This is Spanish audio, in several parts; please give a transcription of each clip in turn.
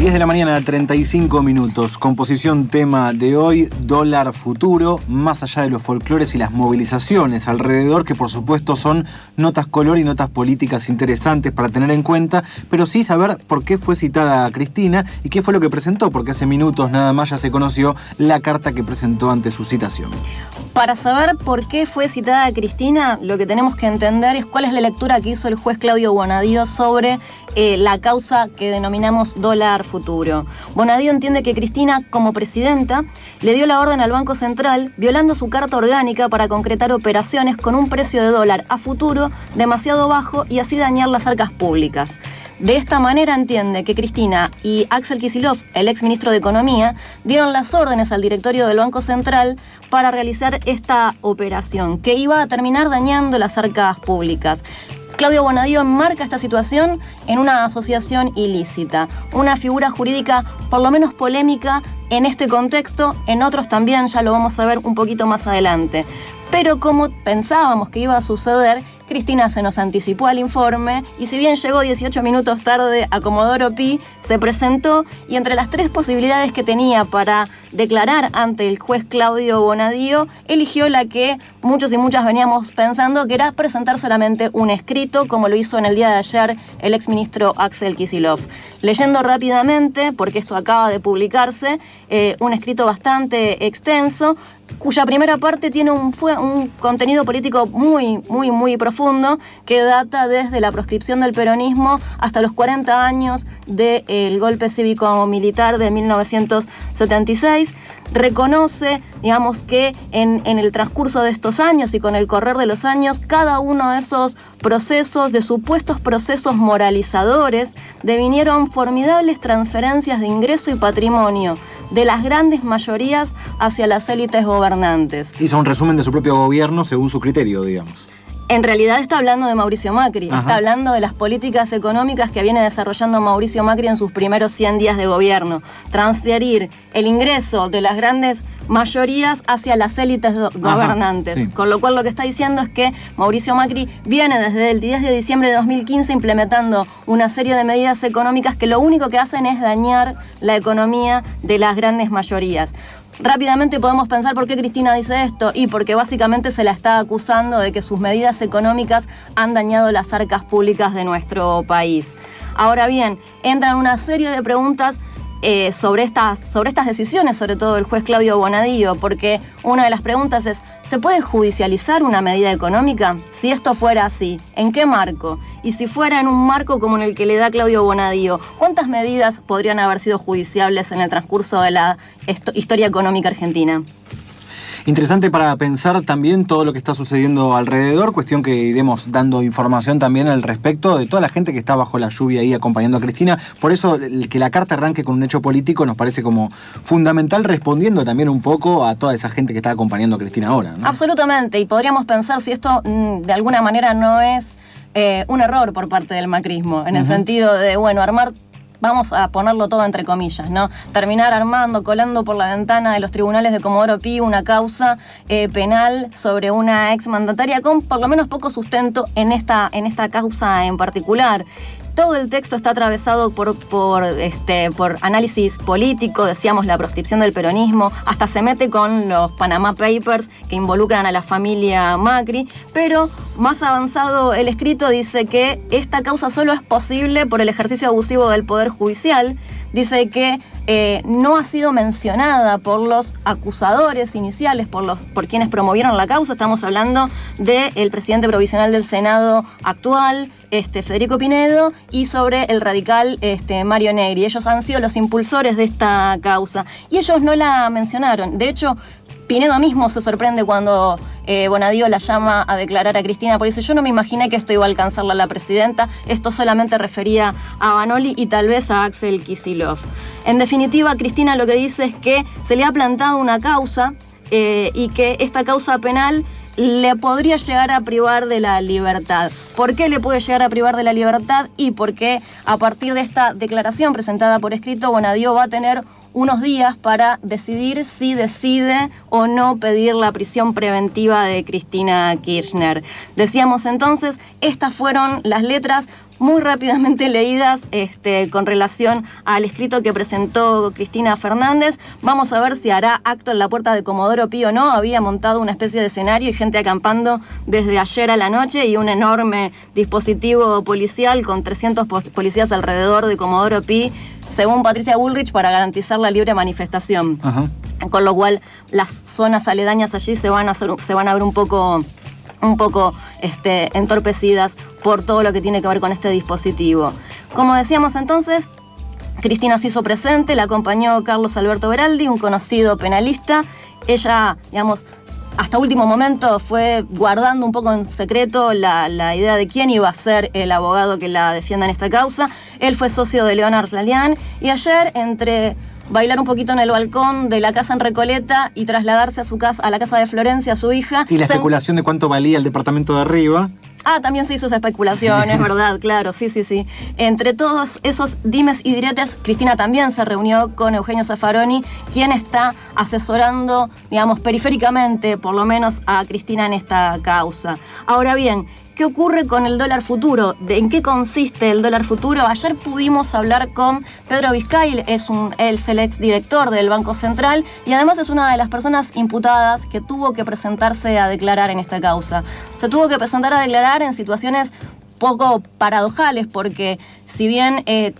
10 de la mañana, 35 minutos. Composición tema de hoy, dólar futuro, más allá de los folclores y las movilizaciones alrededor, que por supuesto son notas color y notas políticas interesantes para tener en cuenta, pero sí saber por qué fue citada Cristina y qué fue lo que presentó, porque hace minutos nada más ya se conoció la carta que presentó ante su citación. Para saber por qué fue citada Cristina, lo que tenemos que entender es cuál es la lectura que hizo el juez Claudio Bonadío sobre eh, la causa que denominamos dólar futuro. Bonadío entiende que Cristina, como presidenta, le dio la orden al Banco Central violando su carta orgánica para concretar operaciones con un precio de dólar a futuro demasiado bajo y así dañar las arcas públicas. De esta manera entiende que Cristina y Axel Kisilov, el ex ministro de Economía, dieron las órdenes al directorio del Banco Central para realizar esta operación, que iba a terminar dañando las arcas públicas. Claudio Bonadío enmarca esta situación en una asociación ilícita, una figura jurídica por lo menos polémica en este contexto, en otros también, ya lo vamos a ver un poquito más adelante. Pero como pensábamos que iba a suceder, Cristina se nos anticipó al informe y si bien llegó 18 minutos tarde a Comodoro Pi, se presentó y entre las tres posibilidades que tenía para declarar ante el juez Claudio Bonadío, eligió la que muchos y muchas veníamos pensando, que era presentar solamente un escrito, como lo hizo en el día de ayer el exministro Axel Kisilov. Leyendo rápidamente, porque esto acaba de publicarse, eh, un escrito bastante extenso, cuya primera parte tiene un, contenido político muy, muy, muy profundo que data desde la proscripción del peronismo hasta los 40 años del golpe cívico-militar de 1976 reconoce, digamos, que en, en, el transcurso de estos años y con el correr de los años, cada uno de esos procesos, de supuestos procesos moralizadores, devinieron formidables transferencias de ingreso y patrimonio de las grandes mayorías hacia las élites gobernantes. Hizo un resumen de su propio gobierno según su criterio, digamos. En realidad está hablando de Mauricio Macri, está hablando de las políticas económicas que viene desarrollando Mauricio Macri en sus primeros 100 días de gobierno. Transferir el ingreso de las grandes mayorías hacia las élites gobernantes. Con lo cual lo que está diciendo es que Mauricio Macri viene desde el 10 de diciembre de 2015 implementando una serie de medidas económicas que lo único que hacen es dañar la economía de las grandes mayorías. Rápidamente podemos pensar por qué Cristina dice esto y porque básicamente se la está acusando de que sus medidas económicas han dañado las arcas públicas de nuestro país. Ahora bien, entran una serie de preguntas eh, sobre, estas, sobre estas decisiones, sobre todo el juez Claudio Bonadío, porque una de las preguntas es, ¿se puede judicializar una medida económica? Si esto fuera así, ¿en qué marco? Y si fuera en un marco como en el que le da Claudio Bonadío, ¿cuántas medidas podrían haber sido judiciables en el transcurso de la historia económica argentina? Interesante para pensar también todo lo que está sucediendo alrededor, cuestión que iremos dando información también al respecto de toda la gente que está bajo la lluvia ahí acompañando a Cristina. Por eso que la carta arranque con un hecho político nos parece como fundamental, respondiendo también un poco a toda esa gente que está acompañando a Cristina ahora. Absolutamente, y podríamos pensar si esto mm, de alguna manera no es eh, un error por parte del macrismo, en el sentido de, bueno, armar vamos a ponerlo todo entre comillas, ¿no? Terminar armando, colando por la ventana de los tribunales de Comodoro Pi una causa eh, penal sobre una ex mandataria con por lo menos poco sustento en esta, en esta causa en particular. Todo el texto está atravesado este, por análisis político, decíamos la proscripción del peronismo, hasta se mete con los Panama Papers que involucran a la familia Macri, pero más avanzado el escrito dice que esta causa solo es posible por el ejercicio abusivo del Poder Judicial, dice que eh, no ha sido mencionada por los acusadores iniciales, por, los, por quienes promovieron la causa, estamos hablando del presidente provisional del Senado actual, este, Federico Pinedo y sobre el radical este, Mario Negri. Ellos han sido los impulsores de esta causa y ellos no la mencionaron. De hecho, Pinedo mismo se sorprende cuando eh, Bonadío la llama a declarar a Cristina, por eso yo no me imaginé que esto iba a alcanzarla la presidenta, esto solamente refería a Banoli y tal vez a Axel Kisilov. En definitiva, Cristina lo que dice es que se le ha plantado una causa eh, y que esta causa penal le podría llegar a privar de la libertad. ¿Por qué le puede llegar a privar de la libertad? Y porque a partir de esta declaración presentada por escrito, Bonadío va a tener unos días para decidir si decide o no pedir la prisión preventiva de Cristina Kirchner. Decíamos entonces, estas fueron las letras muy rápidamente leídas este, con relación al escrito que presentó Cristina Fernández. Vamos a ver si hará acto en la puerta de Comodoro Pío o no. Había montado una especie de escenario y gente acampando desde ayer a la noche y un enorme dispositivo policial con 300 policías alrededor de Comodoro Pi, según Patricia Bullrich, para garantizar la libre manifestación. Con lo cual las zonas aledañas allí se van a, se van a ver un poco un poco este, entorpecidas por todo lo que tiene que ver con este dispositivo. Como decíamos entonces, Cristina se hizo presente, la acompañó Carlos Alberto Beraldi, un conocido penalista. Ella, digamos, hasta último momento fue guardando un poco en secreto la, idea de quién iba a ser el abogado que la defienda en esta causa. Él fue socio de Leonard Lalian y ayer entre bailar un poquito en el balcón de la casa en Recoleta y trasladarse a su casa, a la casa de Florencia, su hija. Y la especulación de cuánto valía el departamento de arriba. Ah, también se hizo esa especulación, es verdad, claro, sí, sí, sí. Entre todos esos dimes y diretes, Cristina también se reunió con Eugenio Zaffaroni, quien está asesorando, digamos, periféricamente, por lo menos, a Cristina en esta causa. Ahora bien, ¿Qué ocurre con el dólar futuro? ¿De ¿En qué consiste el dólar futuro? Ayer pudimos hablar con Pedro Vizcay, es, un, él es el ex director del Banco Central y además es una de las personas imputadas que tuvo que presentarse a declarar en esta causa. Se tuvo que presentar a declarar en situaciones poco paradojales porque si bien eh,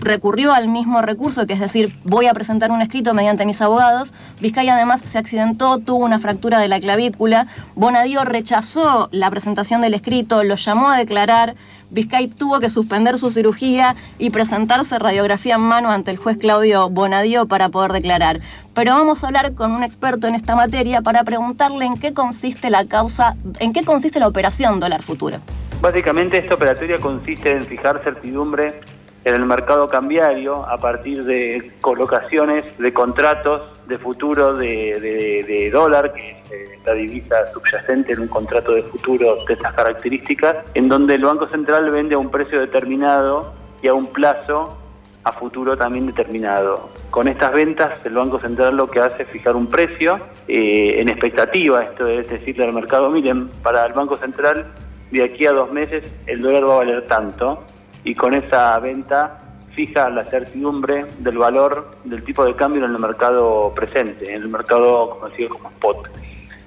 recurrió al mismo recurso, que es decir, voy a presentar un escrito mediante mis abogados. Vizcay además se accidentó, tuvo una fractura de la clavícula. Bonadío rechazó la presentación del escrito, lo llamó a declarar. Vizcay tuvo que suspender su cirugía y presentarse radiografía en mano ante el juez Claudio Bonadío para poder declarar. Pero vamos a hablar con un experto en esta materia para preguntarle en qué consiste la causa, en qué consiste la operación dólar futuro. Básicamente esta operatoria consiste en fijar certidumbre en el mercado cambiario a partir de colocaciones de contratos de futuro de, dólar, que es eh, la divisa subyacente en un contrato de futuro de estas características, en donde el Banco Central vende a un precio determinado y a un plazo a futuro también determinado. Con estas ventas el Banco Central lo que hace es fijar un precio eh, en expectativa, esto es decirle al mercado, miren, para el Banco Central de aquí a dos meses el dólar va a valer tanto y con esa venta fija la certidumbre del valor del tipo de cambio en el mercado presente, en el mercado conocido como spot.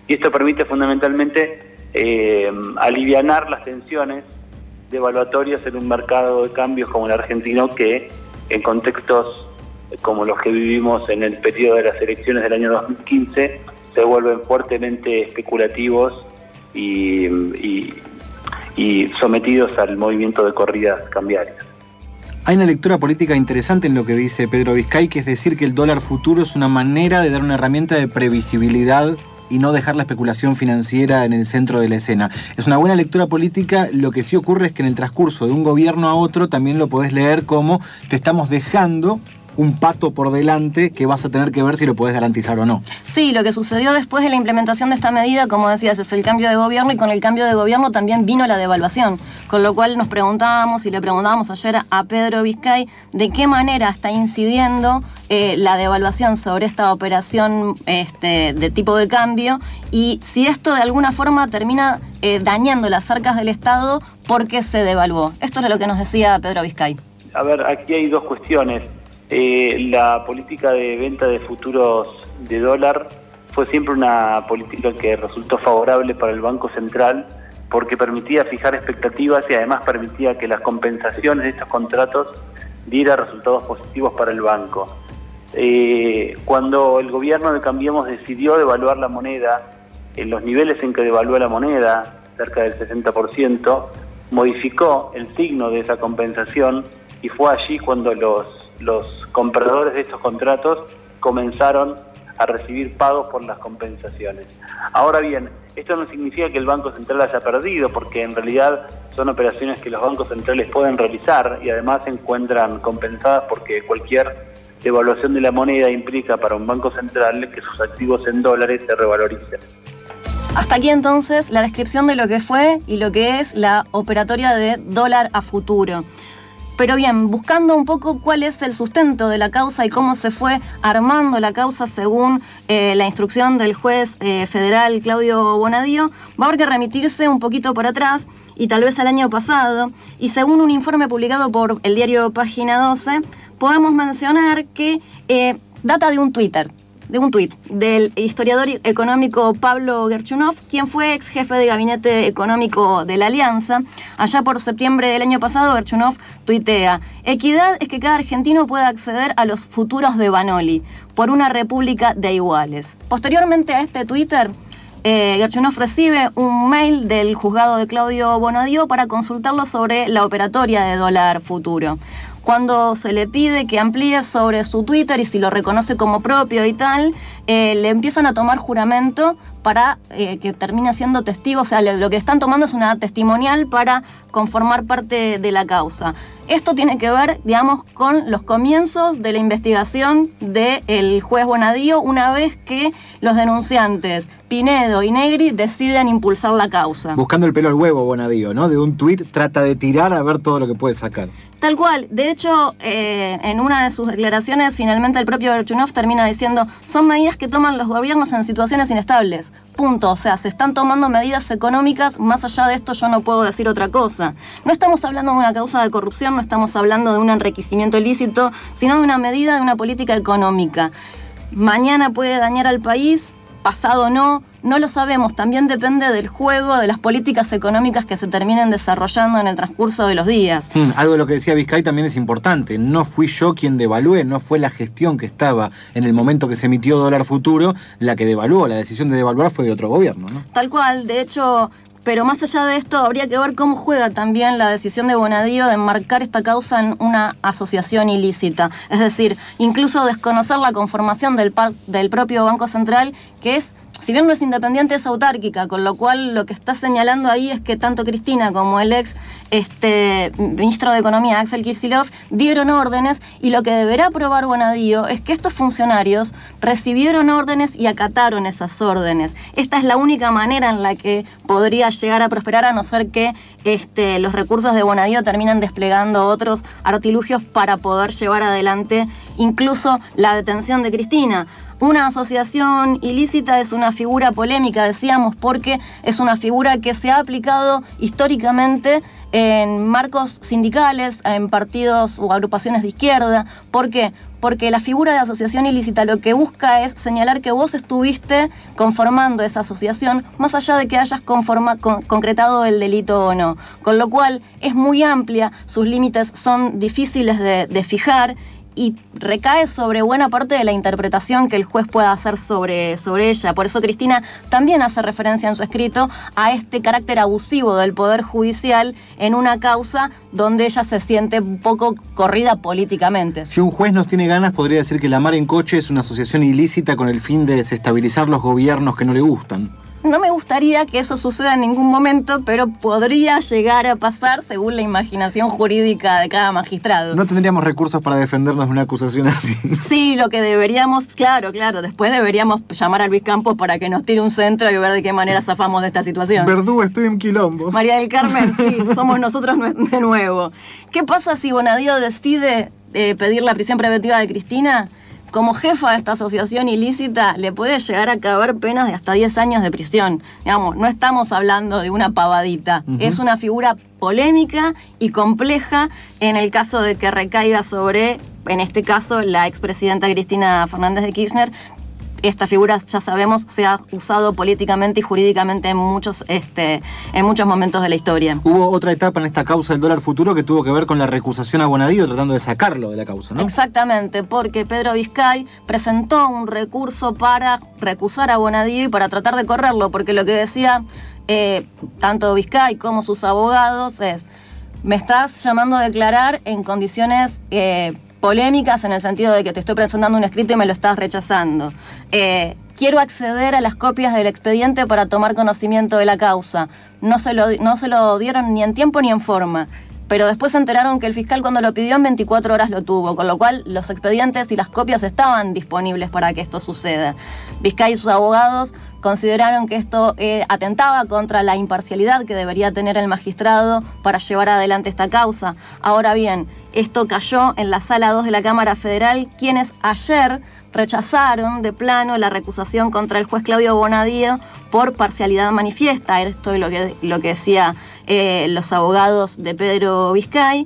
Y esto permite fundamentalmente eh, alivianar las tensiones devaluatorias en un mercado de cambios como el argentino que en contextos como los que vivimos en el periodo de las elecciones del año 2015 se vuelven fuertemente especulativos y sometidos al movimiento de corridas cambiarias. Hay una lectura política interesante en lo que dice Pedro Vizcay, que es decir que el dólar futuro es una manera de dar una herramienta de previsibilidad y no dejar la especulación financiera en el centro de la escena. Es una buena lectura política, lo que sí ocurre es que en el transcurso de un gobierno a otro también lo podés leer como te estamos dejando un pato por delante que vas a tener que ver si lo puedes garantizar o no. Sí, lo que sucedió después de la implementación de esta medida, como decías, es el cambio de gobierno y con el cambio de gobierno también vino la devaluación. Con lo cual nos preguntábamos y le preguntábamos ayer a Pedro Vizcay de qué manera está incidiendo eh, la devaluación sobre esta operación este, de tipo de cambio y si esto de alguna forma termina eh, dañando las arcas del Estado porque se devaluó. Esto es lo que nos decía Pedro Vizcay. A ver, aquí hay dos cuestiones. Eh, la política de venta de futuros de dólar fue siempre una política que resultó favorable para el Banco Central porque permitía fijar expectativas y además permitía que las compensaciones de estos contratos dieran resultados positivos para el banco. Eh, cuando el gobierno de Cambiemos decidió devaluar la moneda, en los niveles en que devaluó la moneda, cerca del 60%, modificó el signo de esa compensación y fue allí cuando los compradores de estos contratos comenzaron a recibir pagos por las compensaciones. Ahora bien, esto no significa que el Banco Central haya perdido, porque en realidad son operaciones que los bancos centrales pueden realizar y además se encuentran compensadas porque cualquier devaluación de la moneda implica para un banco central que sus activos en dólares se revaloricen. Hasta aquí entonces la descripción de lo que fue y lo que es la operatoria de dólar a futuro. Pero bien, buscando un poco cuál es el sustento de la causa y cómo se fue armando la causa según eh, la instrucción del juez eh, federal Claudio Bonadío, va a haber que remitirse un poquito para atrás y tal vez al año pasado, y según un informe publicado por el diario Página 12, podemos mencionar que eh, data de un Twitter, de un tuit del historiador económico Pablo Gerchunov, quien fue ex jefe de gabinete económico de la Alianza. Allá por septiembre del año pasado, Gerchunov tuitea, equidad es que cada argentino pueda acceder a los futuros de Banoli por una república de iguales. Posteriormente a este Twitter, eh, Gerchunov recibe un mail del juzgado de Claudio Bonadio para consultarlo sobre la operatoria de dólar futuro cuando se le pide que amplíe sobre su Twitter y si lo reconoce como propio y tal, eh, le empiezan a tomar juramento para eh, que termine siendo testigo. O sea, lo que están tomando es una testimonial para conformar parte de la causa. Esto tiene que ver, digamos, con los comienzos de la investigación del juez Bonadío una vez que los denunciantes Pinedo y Negri deciden impulsar la causa. Buscando el pelo al huevo, Bonadío, ¿no? De un tuit trata de tirar a ver todo lo que puede sacar. Tal cual. De hecho, eh, en una de sus declaraciones, finalmente el propio Berchunov termina diciendo, son medidas que toman los gobiernos en situaciones inestables. Punto. O sea, se están tomando medidas económicas. Más allá de esto, yo no puedo decir otra cosa. No estamos hablando de una causa de corrupción, no estamos hablando de un enriquecimiento ilícito, sino de una medida de una política económica. Mañana puede dañar al país, pasado no, no lo sabemos, también depende del juego, de las políticas económicas que se terminen desarrollando en el transcurso de los días. Hmm, algo de lo que decía Vizcay también es importante, no fui yo quien devalué, no fue la gestión que estaba en el momento que se emitió dólar futuro la que devaluó, la decisión de devaluar fue de otro gobierno. ¿no? Tal cual, de hecho, pero más allá de esto, habría que ver cómo juega también la decisión de Bonadío de enmarcar esta causa en una asociación ilícita. Es decir, incluso desconocer la conformación del, del propio Banco Central, que es si bien no es independiente, es autárquica, con lo cual lo que está señalando ahí es que tanto Cristina como el ex este, ministro de Economía, Axel Kicillof, dieron órdenes y lo que deberá probar Bonadío es que estos funcionarios recibieron órdenes y acataron esas órdenes. Esta es la única manera en la que podría llegar a prosperar, a no ser que este, los recursos de Bonadío terminan desplegando otros artilugios para poder llevar adelante incluso la detención de Cristina. Una asociación ilícita es una figura polémica, decíamos, porque es una figura que se ha aplicado históricamente en marcos sindicales, en partidos o agrupaciones de izquierda. ¿Por qué? Porque la figura de asociación ilícita lo que busca es señalar que vos estuviste conformando esa asociación más allá de que hayas concretado el delito o no. Con lo cual es muy amplia, sus límites son difíciles de, de fijar y recae sobre buena parte de la interpretación que el juez pueda hacer sobre, sobre ella. Por eso Cristina también hace referencia en su escrito a este carácter abusivo del Poder Judicial en una causa donde ella se siente un poco corrida políticamente. Si un juez nos tiene ganas, podría decir que la Mar en Coche es una asociación ilícita con el fin de desestabilizar los gobiernos que no le gustan. No me gustaría que eso suceda en ningún momento, pero podría llegar a pasar según la imaginación jurídica de cada magistrado. No tendríamos recursos para defendernos de una acusación así. Sí, lo que deberíamos, claro, claro, después deberíamos llamar a Luis Campos para que nos tire un centro y ver de qué manera zafamos de esta situación. Verdú, estoy en quilombos. María del Carmen, sí, somos nosotros de nuevo. ¿Qué pasa si Bonadío decide eh, pedir la prisión preventiva de Cristina? Como jefa de esta asociación ilícita le puede llegar a caber penas de hasta 10 años de prisión. Digamos, no estamos hablando de una pavadita, es una figura polémica y compleja en el caso de que recaiga sobre, en este caso, la expresidenta Cristina Fernández de Kirchner, esta figura, ya sabemos, se ha usado políticamente y jurídicamente en muchos, este, en muchos momentos de la historia. Hubo otra etapa en esta causa del dólar futuro que tuvo que ver con la recusación a Bonadío, tratando de sacarlo de la causa, ¿no? Exactamente, porque Pedro Vizcay presentó un recurso para recusar a Bonadío y para tratar de correrlo, porque lo que decía eh, tanto Vizcay como sus abogados es, me estás llamando a declarar en condiciones... Eh, polémicas en el sentido de que te estoy presentando un escrito y me lo estás rechazando. Eh, quiero acceder a las copias del expediente para tomar conocimiento de la causa. No se, lo, no se lo dieron ni en tiempo ni en forma. Pero después se enteraron que el fiscal cuando lo pidió en 24 horas lo tuvo, con lo cual los expedientes y las copias estaban disponibles para que esto suceda. Vizcay y sus abogados consideraron que esto eh, atentaba contra la imparcialidad que debería tener el magistrado para llevar adelante esta causa. Ahora bien, esto cayó en la sala 2 de la Cámara Federal, quienes ayer rechazaron de plano la recusación contra el juez Claudio Bonadío por parcialidad manifiesta. Esto es lo que, lo que decía eh, los abogados de Pedro Vizcay.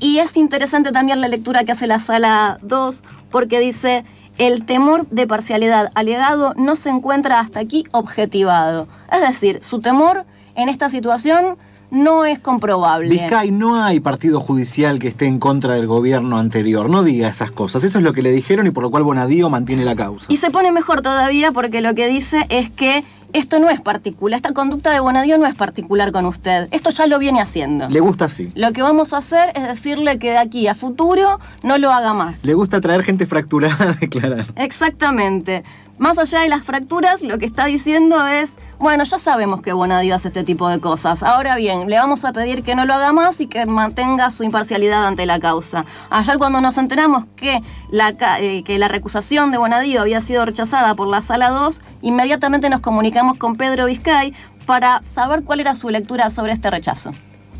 Y es interesante también la lectura que hace la sala 2 porque dice, el temor de parcialidad alegado no se encuentra hasta aquí objetivado. Es decir, su temor en esta situación no es comprobable. Vizcay, no hay partido judicial que esté en contra del gobierno anterior. No diga esas cosas. Eso es lo que le dijeron y por lo cual Bonadío mantiene la causa. Y se pone mejor todavía porque lo que dice es que esto no es particular, esta conducta de Bonadío no es particular con usted, esto ya lo viene haciendo. Le gusta así. Lo que vamos a hacer es decirle que de aquí a futuro no lo haga más. Le gusta traer gente fracturada a declarar. Exactamente. Más allá de las fracturas, lo que está diciendo es, bueno, ya sabemos que Bonadío hace este tipo de cosas. Ahora bien, le vamos a pedir que no lo haga más y que mantenga su imparcialidad ante la causa. Ayer cuando nos enteramos que la, eh, que la recusación de Bonadío había sido rechazada por la Sala 2, inmediatamente nos comunicamos con Pedro Vizcay para saber cuál era su lectura sobre este rechazo.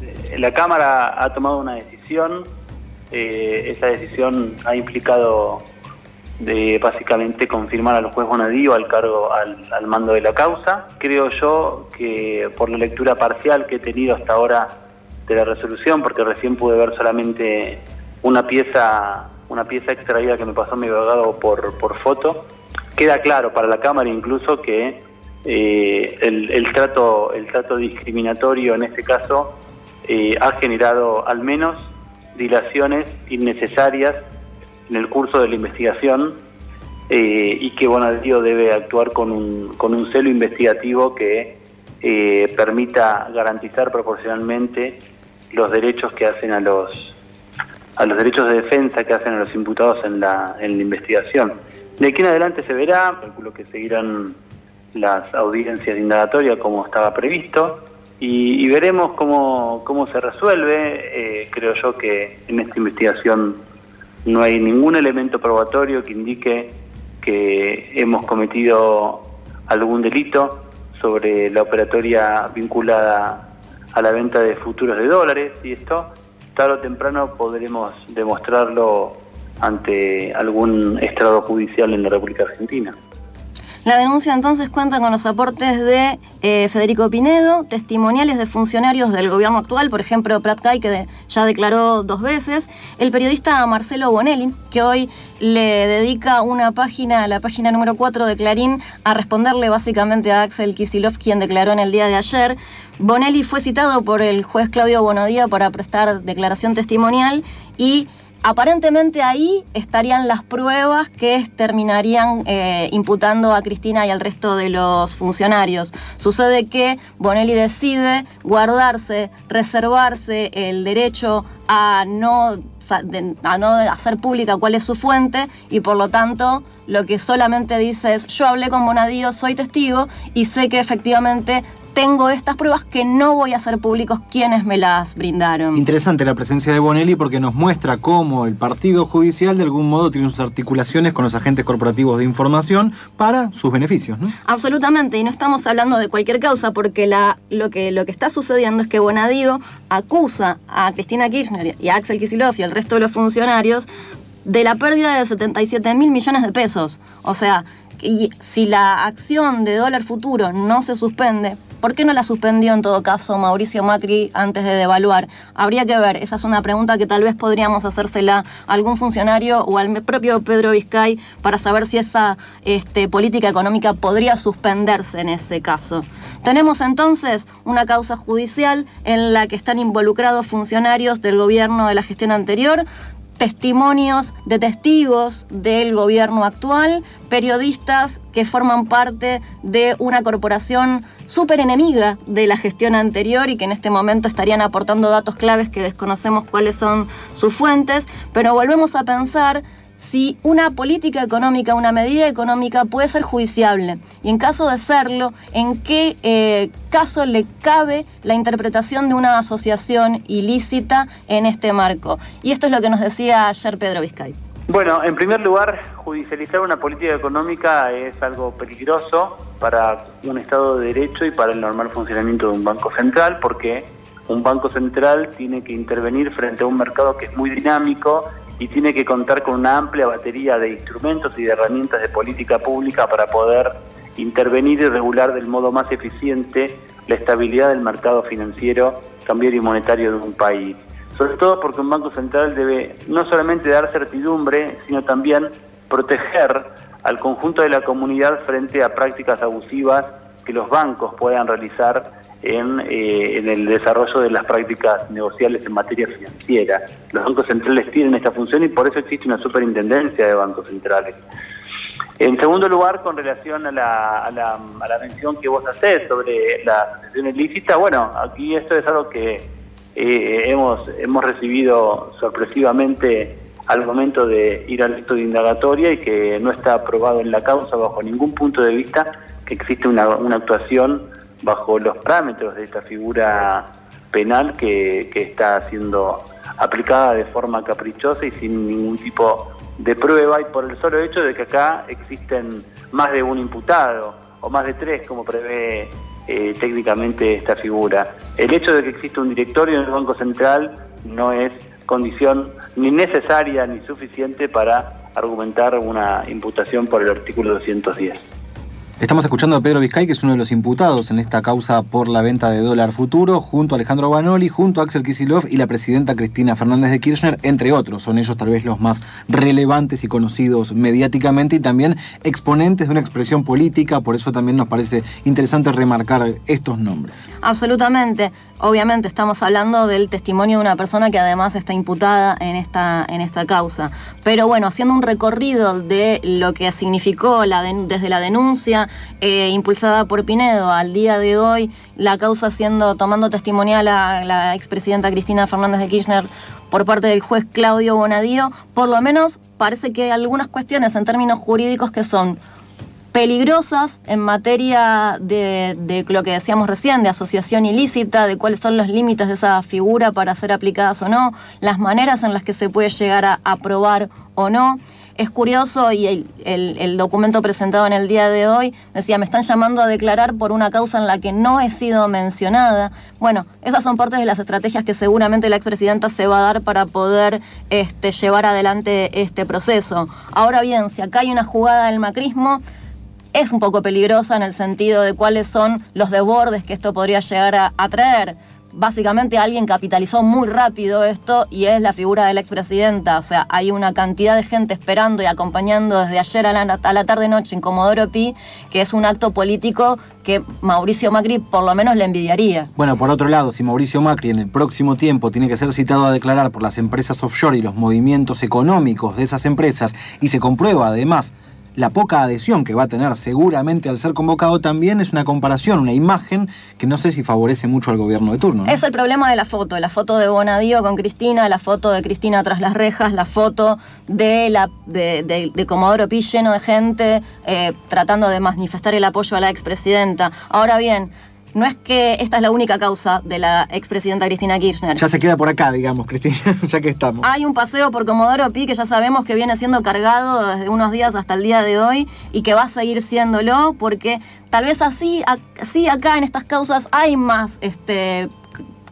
Eh, la Cámara ha tomado una decisión, eh, esa decisión ha implicado de básicamente confirmar al juez Bonadío al cargo, al, mando de la causa. Creo yo que por la lectura parcial que he tenido hasta ahora de la resolución, porque recién pude ver solamente una pieza, una pieza extraída que me pasó mi abogado por, por foto, queda claro para la Cámara incluso que eh, el, trato, el trato discriminatorio en este caso eh, ha generado al menos dilaciones innecesarias en el curso de la investigación eh, y que Bonadío debe actuar con un, con un celo investigativo que eh, permita garantizar proporcionalmente los derechos que hacen a los a los derechos de defensa que hacen a los imputados en la, en la investigación. De aquí en adelante se verá, calculo que seguirán las audiencias indagatorias como estaba previsto y, veremos cómo, cómo se resuelve. Eh, creo yo que en esta investigación no hay ningún elemento probatorio que indique que hemos cometido algún delito sobre la operatoria vinculada a la venta de futuros de dólares y esto tarde o temprano podremos demostrarlo ante algún estrado judicial en la República Argentina. La denuncia entonces cuenta con los aportes de eh, Federico Pinedo, testimoniales de funcionarios del gobierno actual, por ejemplo, Prat que ya declaró dos veces, el periodista Marcelo Bonelli, que hoy le dedica una página, la página número 4 de Clarín, a responderle básicamente a Axel Kisilov, quien declaró en el día de ayer. Bonelli fue citado por el juez Claudio Bonodía para prestar declaración testimonial y Aparentemente ahí estarían las pruebas que terminarían eh, imputando a Cristina y al resto de los funcionarios. Sucede que Bonelli decide guardarse, reservarse el derecho a no, a no hacer pública cuál es su fuente y por lo tanto lo que solamente dice es yo hablé con Bonadío, soy testigo y sé que efectivamente tengo estas pruebas que no voy a hacer públicos quienes me las brindaron. Interesante la presencia de Bonelli porque nos muestra cómo el Partido Judicial de algún modo tiene sus articulaciones con los agentes corporativos de información para sus beneficios. ¿no? Absolutamente, y no estamos hablando de cualquier causa porque la, lo, que, lo que está sucediendo es que Bonadío acusa a Cristina Kirchner y a Axel Kicillof y al resto de los funcionarios de la pérdida de 77 mil millones de pesos. O sea, y si la acción de dólar futuro no se suspende, ¿Por qué no la suspendió en todo caso Mauricio Macri antes de devaluar? Habría que ver, esa es una pregunta que tal vez podríamos hacérsela a algún funcionario o al propio Pedro Vizcay para saber si esa este, política económica podría suspenderse en ese caso. Tenemos entonces una causa judicial en la que están involucrados funcionarios del gobierno de la gestión anterior, testimonios de testigos del gobierno actual, periodistas que forman parte de una corporación súper enemiga de la gestión anterior y que en este momento estarían aportando datos claves que desconocemos cuáles son sus fuentes, pero volvemos a pensar si una política económica, una medida económica puede ser judiciable y en caso de serlo, en qué eh, caso le cabe la interpretación de una asociación ilícita en este marco. Y esto es lo que nos decía ayer Pedro Vizcay. Bueno, en primer lugar, judicializar una política económica es algo peligroso para un Estado de Derecho y para el normal funcionamiento de un banco central, porque un banco central tiene que intervenir frente a un mercado que es muy dinámico y tiene que contar con una amplia batería de instrumentos y de herramientas de política pública para poder intervenir y regular del modo más eficiente la estabilidad del mercado financiero, cambiario y monetario de un país. Sobre todo porque un banco central debe no solamente dar certidumbre, sino también proteger al conjunto de la comunidad frente a prácticas abusivas que los bancos puedan realizar en, eh, en, el desarrollo de las prácticas negociales en materia financiera. Los bancos centrales tienen esta función y por eso existe una superintendencia de bancos centrales. En segundo lugar, con relación a la, a la, a la mención que vos hacés sobre la asociación ilícita, bueno, aquí esto es algo que eh, hemos, hemos recibido sorpresivamente al momento de ir al estudio indagatoria y que no está aprobado en la causa bajo ningún punto de vista que existe una, una actuación bajo los parámetros de esta figura penal que, está siendo aplicada de forma caprichosa y sin ningún tipo de prueba y por el solo hecho de que acá existen más de un imputado o más de tres como prevé eh, técnicamente esta figura. El hecho de que exista un directorio en el Banco Central no es condición ni necesaria ni suficiente para argumentar una imputación por el artículo 210. Estamos escuchando a Pedro Vizcay, que es uno de los imputados en esta causa por la venta de dólar futuro, junto a Alejandro Banoli, junto a Axel Kisilov y la presidenta Cristina Fernández de Kirchner, entre otros. Son ellos tal vez los más relevantes y conocidos mediáticamente y también exponentes de una expresión política, por eso también nos parece interesante remarcar estos nombres. Absolutamente. Obviamente estamos hablando del testimonio de una persona que además está imputada en esta, en esta causa. Pero bueno, haciendo un recorrido de lo que significó la desde la denuncia eh, impulsada por Pinedo al día de hoy, la causa siendo tomando testimonial a la expresidenta Cristina Fernández de Kirchner por parte del juez Claudio Bonadío, por lo menos parece que hay algunas cuestiones en términos jurídicos que son peligrosas en materia de, lo que decíamos recién, de asociación ilícita, de cuáles son los límites de esa figura para ser aplicadas o no, las maneras en las que se puede llegar a aprobar o no. Es curioso y el, documento presentado en el día de hoy decía, me están llamando a declarar por una causa en la que no he sido mencionada. Bueno, esas son partes de las estrategias que seguramente la expresidenta se va a dar para poder este, llevar adelante este proceso. Ahora bien, si acá hay una jugada del macrismo, es un poco peligrosa en el sentido de cuáles son los debordes que esto podría llegar a, atraer. Básicamente alguien capitalizó muy rápido esto y es la figura de la expresidenta. O sea, hay una cantidad de gente esperando y acompañando desde ayer a la, a la tarde-noche en Comodoro Pi, que es un acto político que Mauricio Macri por lo menos le envidiaría. Bueno, por otro lado, si Mauricio Macri en el próximo tiempo tiene que ser citado a declarar por las empresas offshore y los movimientos económicos de esas empresas y se comprueba además la poca adhesión que va a tener seguramente al ser convocado también es una comparación, una imagen que no sé si favorece mucho al gobierno de turno. Es el problema de la foto, la foto de Bonadío con Cristina, la foto de Cristina tras las rejas, la foto de, la, de, Comodoro Pi lleno de gente eh, tratando de manifestar el apoyo a la expresidenta. Ahora bien, no es que esta es la única causa de la expresidenta Cristina Kirchner. Ya se queda por acá, digamos, Cristina, ya que estamos. Hay un paseo por Comodoro Pi que ya sabemos que viene siendo cargado desde unos días hasta el día de hoy y que va a seguir siéndolo porque tal vez así, así acá en estas causas hay más este,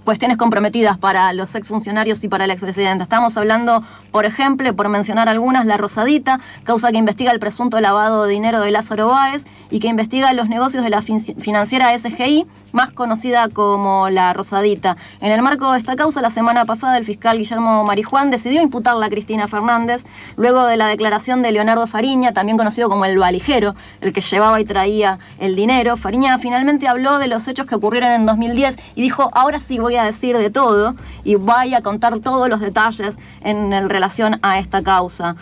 cuestiones comprometidas para los exfuncionarios y para la expresidenta. Estamos hablando, por ejemplo, por mencionar algunas, la Rosadita, causa que investiga el presunto lavado de dinero de Lázaro Báez y que investiga los negocios de la financiera SGI más conocida como la Rosadita. En el marco de esta causa, la semana pasada el fiscal Guillermo Marijuán decidió imputarla a Cristina Fernández luego de la declaración de Leonardo Fariña, también conocido como el valijero, el que llevaba y traía el dinero. Fariña finalmente habló de los hechos que ocurrieron en 2010 y dijo, ahora sí voy a decir de todo y voy a contar todos los detalles en a esta causa.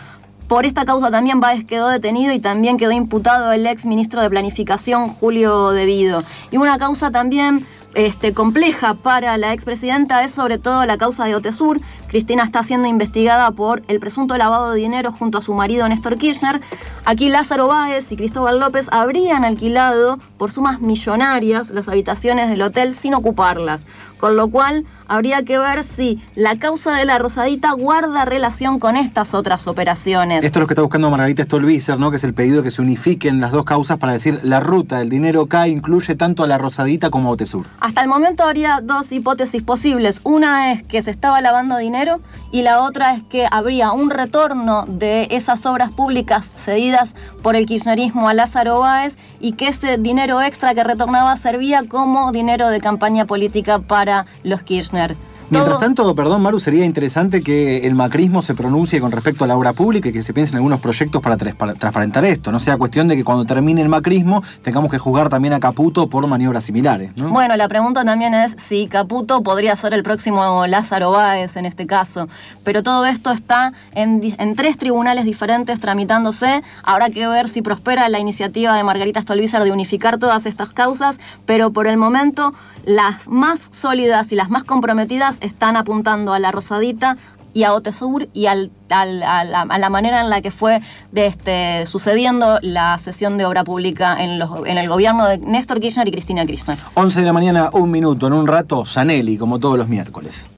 Por esta causa también Báez quedó detenido y también quedó imputado el ex ministro de Planificación, Julio Devido. Y una causa también este, compleja para la expresidenta es sobre todo la causa de Otesur. Cristina está siendo investigada por el presunto lavado de dinero junto a su marido Néstor Kirchner. Aquí Lázaro Báez y Cristóbal López habrían alquilado por sumas millonarias las habitaciones del hotel sin ocuparlas. Con lo cual habría que ver si la causa de la Rosadita guarda relación con estas otras operaciones. Esto es lo que está buscando Margarita Stolbizer, ¿no? que es el pedido que se unifiquen las dos causas para decir la ruta del dinero acá incluye tanto a la Rosadita como a Otesur. Hasta el momento habría dos hipótesis posibles. Una es que se estaba lavando dinero dinero y la otra es que habría un retorno de esas obras públicas cedidas por el kirchnerismo a Lázaro Báez y que ese dinero extra que retornaba servía como dinero de campaña política para los Kirchner. Mientras tanto, perdón Maru, sería interesante que el macrismo se pronuncie con respecto a la obra pública y que se piensen algunos proyectos para, transparentar esto. No sea cuestión de que cuando termine el macrismo tengamos que juzgar también a Caputo por maniobras similares. Bueno, la pregunta también es si Caputo podría ser el próximo Lázaro Báez en este caso. Pero todo esto está en, en tres tribunales diferentes tramitándose. Habrá que ver si prospera la iniciativa de Margarita Stolbizer de unificar todas estas causas, pero por el momento las más sólidas y las más comprometidas están apuntando a la Rosadita y a Otesur y a, la, manera en la que fue este, sucediendo la sesión de obra pública en el gobierno de Néstor Kirchner y Cristina Kirchner. 11 de la mañana, un minuto. En un rato, Sanelli, como todos los miércoles.